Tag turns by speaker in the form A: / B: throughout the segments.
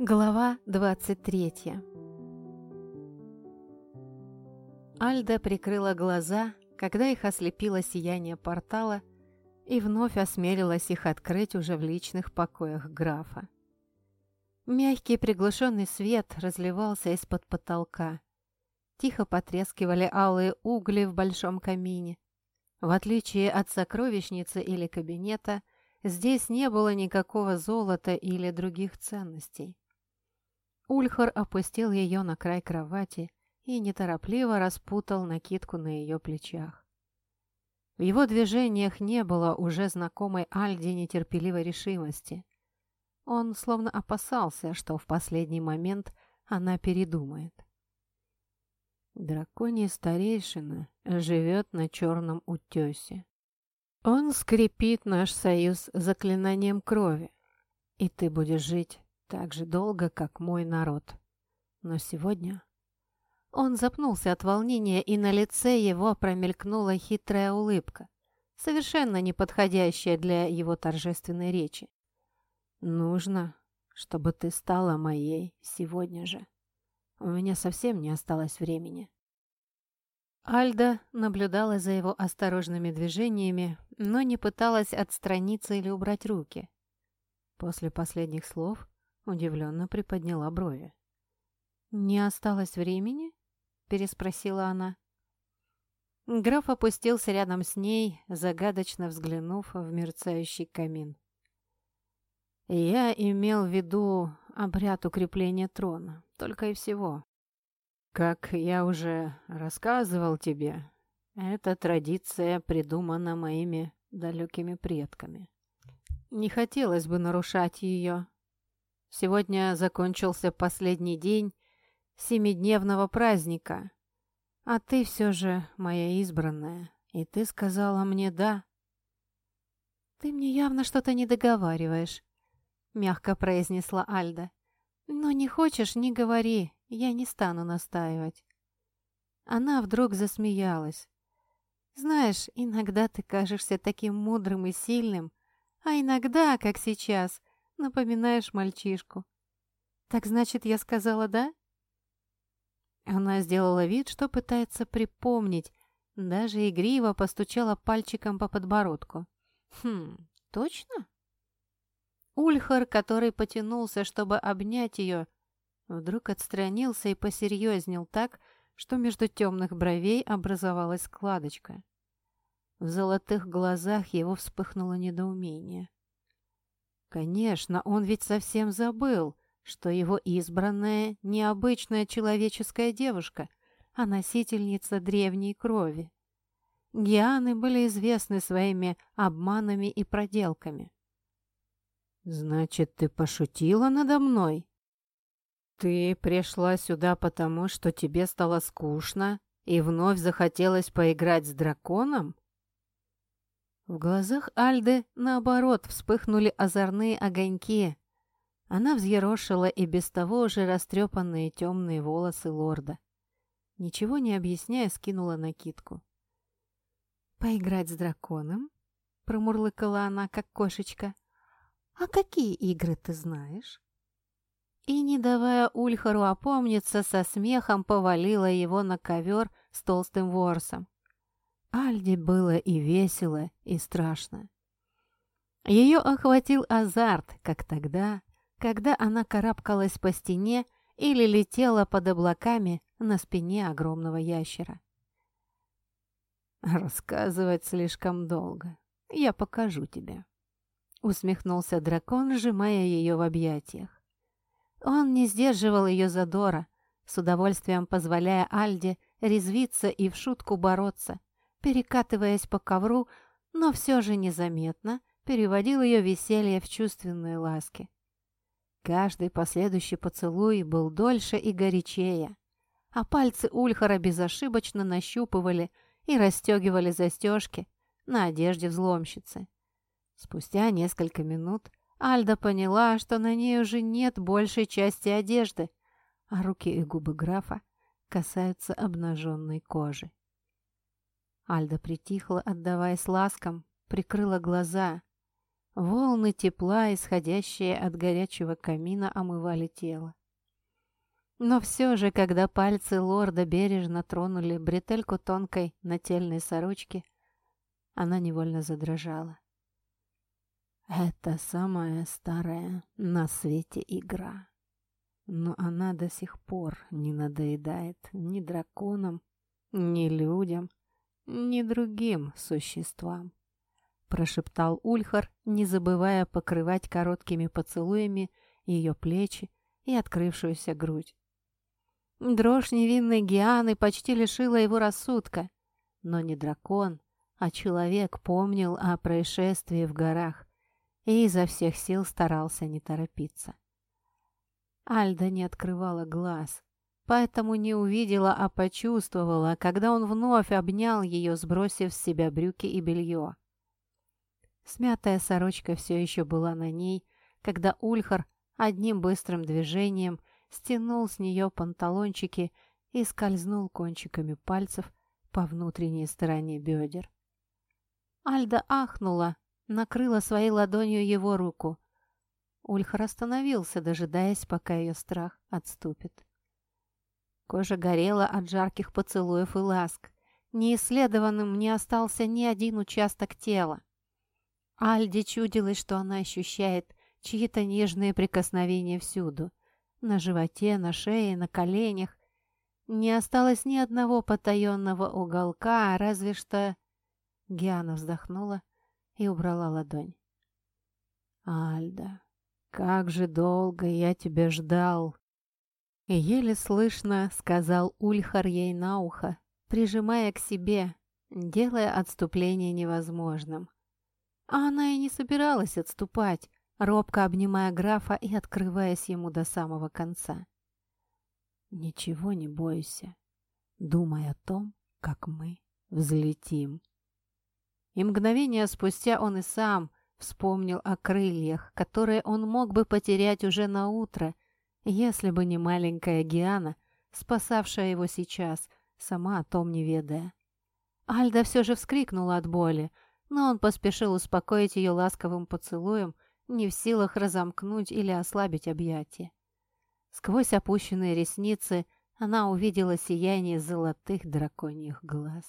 A: Глава 23 Альда прикрыла глаза, когда их ослепило сияние портала, и вновь осмелилась их открыть уже в личных покоях графа. Мягкий приглушенный свет разливался из-под потолка. Тихо потрескивали алые угли в большом камине. В отличие от сокровищницы или кабинета, здесь не было никакого золота или других ценностей. Ульхар опустил ее на край кровати и неторопливо распутал накидку на ее плечах. В его движениях не было уже знакомой Альде нетерпеливой решимости. Он словно опасался, что в последний момент она передумает. Драконий старейшина живет на черном утесе. Он скрепит наш союз заклинанием крови, и ты будешь жить так же долго, как мой народ. Но сегодня... Он запнулся от волнения, и на лице его промелькнула хитрая улыбка, совершенно неподходящая для его торжественной речи. «Нужно, чтобы ты стала моей сегодня же. У меня совсем не осталось времени». Альда наблюдала за его осторожными движениями, но не пыталась отстраниться или убрать руки. После последних слов Удивленно приподняла брови. «Не осталось времени?» — переспросила она. Граф опустился рядом с ней, загадочно взглянув в мерцающий камин. «Я имел в виду обряд укрепления трона, только и всего. Как я уже рассказывал тебе, эта традиция придумана моими далекими предками. Не хотелось бы нарушать ее, Сегодня закончился последний день семидневного праздника. А ты все же моя избранная, и ты сказала мне «да». «Ты мне явно что-то не договариваешь», — мягко произнесла Альда. «Но не хочешь — не говори, я не стану настаивать». Она вдруг засмеялась. «Знаешь, иногда ты кажешься таким мудрым и сильным, а иногда, как сейчас, Напоминаешь мальчишку. Так значит, я сказала «да»?» Она сделала вид, что пытается припомнить, даже игриво постучала пальчиком по подбородку. «Хм, точно?» Ульхар, который потянулся, чтобы обнять ее, вдруг отстранился и посерьезнел так, что между темных бровей образовалась складочка. В золотых глазах его вспыхнуло недоумение. Конечно, он ведь совсем забыл, что его избранная необычная человеческая девушка, а носительница древней крови. Гианы были известны своими обманами и проделками. «Значит, ты пошутила надо мной?» «Ты пришла сюда потому, что тебе стало скучно и вновь захотелось поиграть с драконом?» В глазах Альды, наоборот, вспыхнули озорные огоньки. Она взъерошила и без того уже растрепанные темные волосы лорда. Ничего не объясняя, скинула накидку. «Поиграть с драконом?» — промурлыкала она, как кошечка. «А какие игры ты знаешь?» И, не давая Ульхару опомниться, со смехом повалила его на ковер с толстым ворсом. Альде было и весело, и страшно. Ее охватил азарт, как тогда, когда она карабкалась по стене или летела под облаками на спине огромного ящера. «Рассказывать слишком долго. Я покажу тебе», — усмехнулся дракон, сжимая ее в объятиях. Он не сдерживал ее задора, с удовольствием позволяя Альде резвиться и в шутку бороться, перекатываясь по ковру, но все же незаметно переводил ее веселье в чувственные ласки. Каждый последующий поцелуй был дольше и горячее, а пальцы Ульхара безошибочно нащупывали и расстегивали застежки на одежде взломщицы. Спустя несколько минут Альда поняла, что на ней уже нет большей части одежды, а руки и губы графа касаются обнаженной кожи. Альда притихла, отдаваясь ласкам, прикрыла глаза. Волны тепла, исходящие от горячего камина, омывали тело. Но все же, когда пальцы лорда бережно тронули бретельку тонкой нательной сорочки, она невольно задрожала. Это самая старая на свете игра. Но она до сих пор не надоедает ни драконам, ни людям, ни другим существам прошептал Ульхар, не забывая покрывать короткими поцелуями ее плечи и открывшуюся грудь. Дрожь невинной Гианы почти лишила его рассудка, но не дракон, а человек помнил о происшествии в горах и изо всех сил старался не торопиться. Альда не открывала глаз, поэтому не увидела, а почувствовала, когда он вновь обнял ее, сбросив с себя брюки и белье. Смятая сорочка все еще была на ней, когда Ульхар одним быстрым движением стянул с нее панталончики и скользнул кончиками пальцев по внутренней стороне бедер. Альда ахнула, накрыла своей ладонью его руку. Ульхар остановился, дожидаясь, пока ее страх отступит. Кожа горела от жарких поцелуев и ласк. Неисследованным не остался ни один участок тела. Альде чудилось, что она ощущает чьи-то нежные прикосновения всюду. На животе, на шее, на коленях. Не осталось ни одного потаенного уголка, разве что... Гиана вздохнула и убрала ладонь. «Альда, как же долго я тебя ждал!» Еле слышно сказал Ульхар ей на ухо, прижимая к себе, делая отступление невозможным. А она и не собиралась отступать, робко обнимая графа и открываясь ему до самого конца. «Ничего не бойся. Думай о том, как мы взлетим». И мгновение спустя он и сам вспомнил о крыльях, которые он мог бы потерять уже на утро, если бы не маленькая Гиана, спасавшая его сейчас, сама о том не ведая. Альда все же вскрикнула от боли, но он поспешил успокоить ее ласковым поцелуем, не в силах разомкнуть или ослабить объятия. Сквозь опущенные ресницы она увидела сияние золотых драконьих глаз.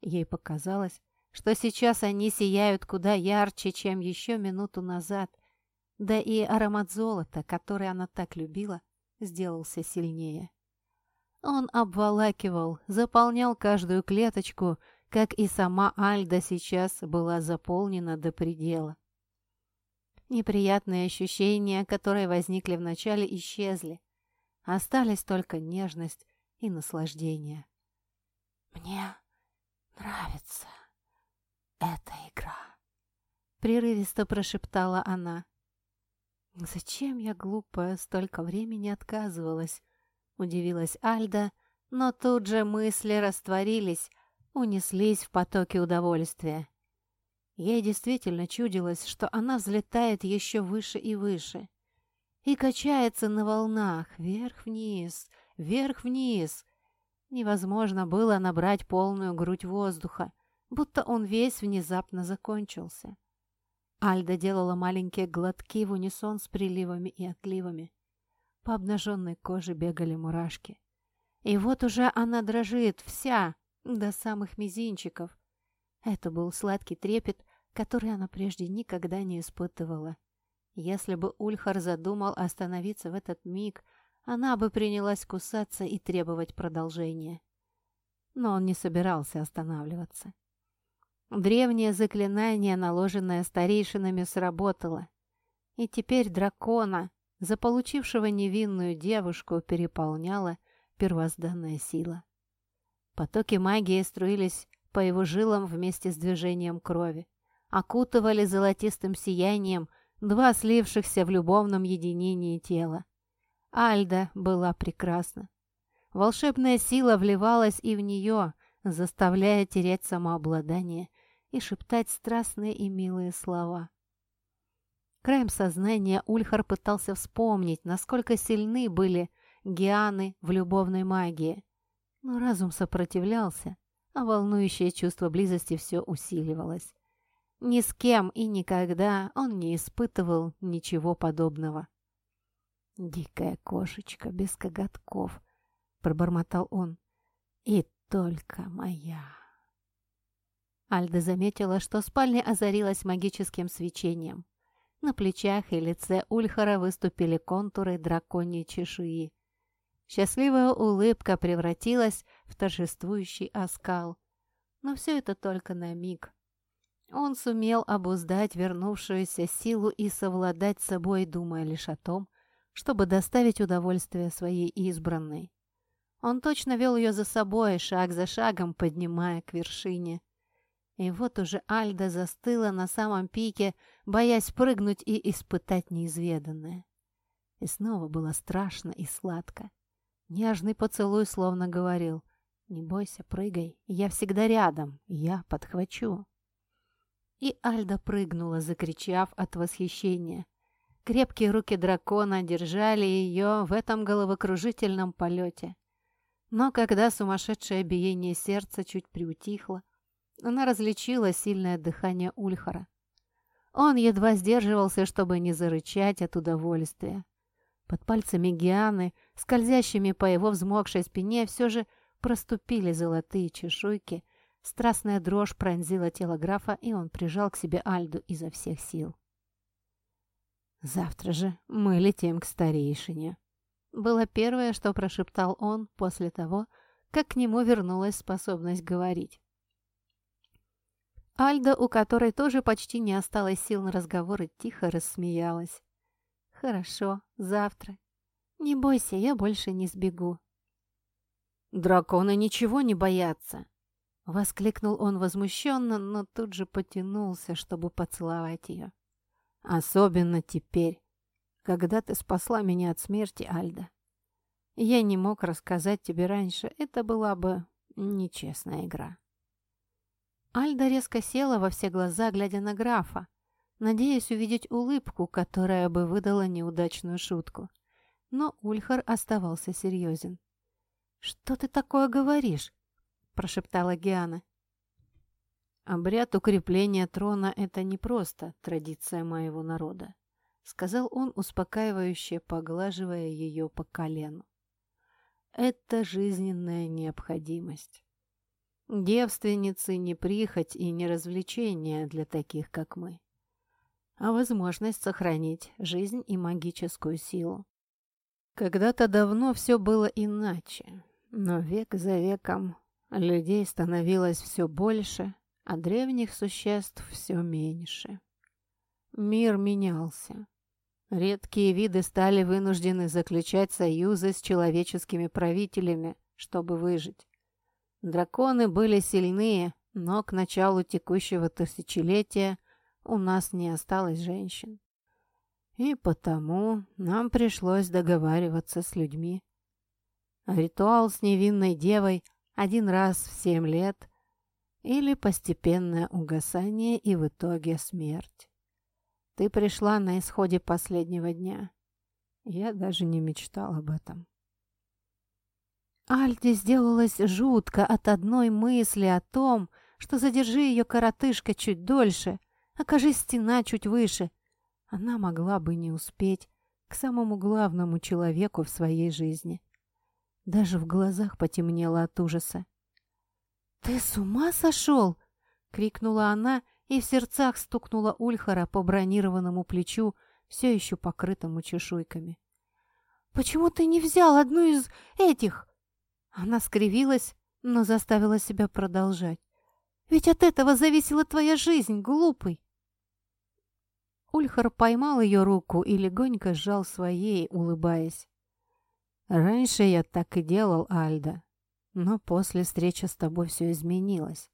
A: Ей показалось, что сейчас они сияют куда ярче, чем еще минуту назад, да и аромат золота, который она так любила, сделался сильнее. Он обволакивал, заполнял каждую клеточку, как и сама Альда сейчас была заполнена до предела. Неприятные ощущения, которые возникли вначале, исчезли. Остались только нежность и наслаждение. «Мне нравится эта игра», — прерывисто прошептала она. «Зачем я, глупая, столько времени отказывалась?» — удивилась Альда, но тут же мысли растворились, унеслись в потоке удовольствия. Ей действительно чудилось, что она взлетает еще выше и выше и качается на волнах вверх-вниз, вверх-вниз. Невозможно было набрать полную грудь воздуха, будто он весь внезапно закончился. Альда делала маленькие глотки в унисон с приливами и отливами. По обнаженной коже бегали мурашки. И вот уже она дрожит вся, до самых мизинчиков. Это был сладкий трепет, который она прежде никогда не испытывала. Если бы Ульхар задумал остановиться в этот миг, она бы принялась кусаться и требовать продолжения. Но он не собирался останавливаться. Древнее заклинание, наложенное старейшинами, сработало. И теперь дракона, заполучившего невинную девушку, переполняла первозданная сила. Потоки магии струились по его жилам вместе с движением крови, окутывали золотистым сиянием два слившихся в любовном единении тела. Альда была прекрасна. Волшебная сила вливалась и в нее, заставляя терять самообладание и шептать страстные и милые слова. Краем сознания Ульхар пытался вспомнить, насколько сильны были гианы в любовной магии, но разум сопротивлялся, а волнующее чувство близости все усиливалось. Ни с кем и никогда он не испытывал ничего подобного. «Дикая кошечка без коготков», — пробормотал он. «И только моя». Альда заметила, что спальня озарилась магическим свечением. На плечах и лице Ульхара выступили контуры драконьей чешуи. Счастливая улыбка превратилась в торжествующий оскал. Но все это только на миг. Он сумел обуздать вернувшуюся силу и совладать собой, думая лишь о том, чтобы доставить удовольствие своей избранной. Он точно вел ее за собой, шаг за шагом поднимая к вершине. И вот уже Альда застыла на самом пике, боясь прыгнуть и испытать неизведанное. И снова было страшно и сладко. Нежный поцелуй словно говорил «Не бойся, прыгай, я всегда рядом, я подхвачу». И Альда прыгнула, закричав от восхищения. Крепкие руки дракона держали ее в этом головокружительном полете. Но когда сумасшедшее биение сердца чуть приутихло, она различила сильное дыхание Ульхара. Он едва сдерживался, чтобы не зарычать от удовольствия. Под пальцами Гианы, скользящими по его взмокшей спине, все же проступили золотые чешуйки. Страстная дрожь пронзила тело графа, и он прижал к себе Альду изо всех сил. «Завтра же мы летим к старейшине», — было первое, что прошептал он после того, как к нему вернулась способность говорить. Альда, у которой тоже почти не осталось сил на разговоры, тихо рассмеялась. «Хорошо, завтра. Не бойся, я больше не сбегу». «Драконы ничего не боятся!» Воскликнул он возмущенно, но тут же потянулся, чтобы поцеловать ее. «Особенно теперь, когда ты спасла меня от смерти, Альда. Я не мог рассказать тебе раньше, это была бы нечестная игра». Альда резко села во все глаза, глядя на графа, надеясь увидеть улыбку, которая бы выдала неудачную шутку. Но Ульхар оставался серьезен. «Что ты такое говоришь?» – прошептала Гиана. «Обряд укрепления трона – это не просто традиция моего народа», – сказал он, успокаивающе поглаживая ее по колену. «Это жизненная необходимость. Девственницы не прихоть и не развлечение для таких, как мы а возможность сохранить жизнь и магическую силу. Когда-то давно все было иначе, но век за веком людей становилось все больше, а древних существ все меньше. Мир менялся. Редкие виды стали вынуждены заключать союзы с человеческими правителями, чтобы выжить. Драконы были сильные, но к началу текущего тысячелетия – у нас не осталось женщин. И потому нам пришлось договариваться с людьми. Ритуал с невинной девой один раз в семь лет или постепенное угасание и в итоге смерть. Ты пришла на исходе последнего дня. Я даже не мечтал об этом. Альде сделалось жутко от одной мысли о том, что задержи ее коротышка чуть дольше — Окажись стена чуть выше, она могла бы не успеть к самому главному человеку в своей жизни. Даже в глазах потемнело от ужаса. «Ты с ума сошел?» — крикнула она и в сердцах стукнула Ульхара по бронированному плечу, все еще покрытому чешуйками. «Почему ты не взял одну из этих?» Она скривилась, но заставила себя продолжать. «Ведь от этого зависела твоя жизнь, глупый!» Ульхар поймал ее руку и легонько сжал своей, улыбаясь. «Раньше я так и делал, Альда, но после встречи с тобой все изменилось.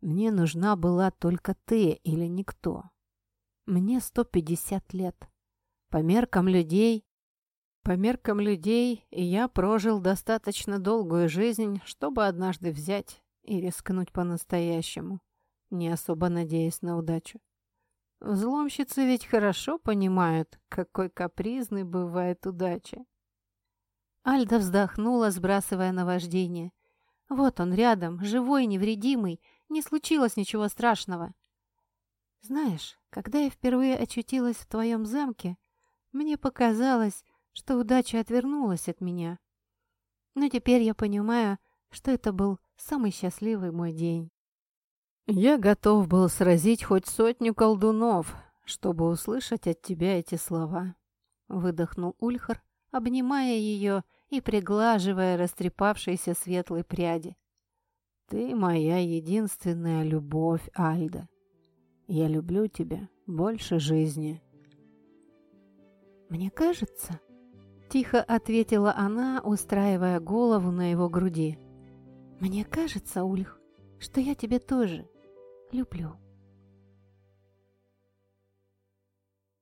A: Мне нужна была только ты или никто. Мне 150 лет. По меркам людей... По меркам людей я прожил достаточно долгую жизнь, чтобы однажды взять и рискнуть по-настоящему, не особо надеясь на удачу. Взломщицы ведь хорошо понимают, какой капризной бывает удача. Альда вздохнула, сбрасывая наваждение. Вот он рядом, живой, невредимый, не случилось ничего страшного. Знаешь, когда я впервые очутилась в твоем замке, мне показалось, что удача отвернулась от меня. Но теперь я понимаю, что это был самый счастливый мой день. Я готов был сразить хоть сотню колдунов, чтобы услышать от тебя эти слова. Выдохнул Ульхар, обнимая ее и приглаживая растрепавшиеся светлые пряди. «Ты моя единственная любовь, Альда. Я люблю тебя больше жизни». «Мне кажется...» — тихо ответила она, устраивая голову на его груди. «Мне кажется, Ульх, что я тебя тоже люблю».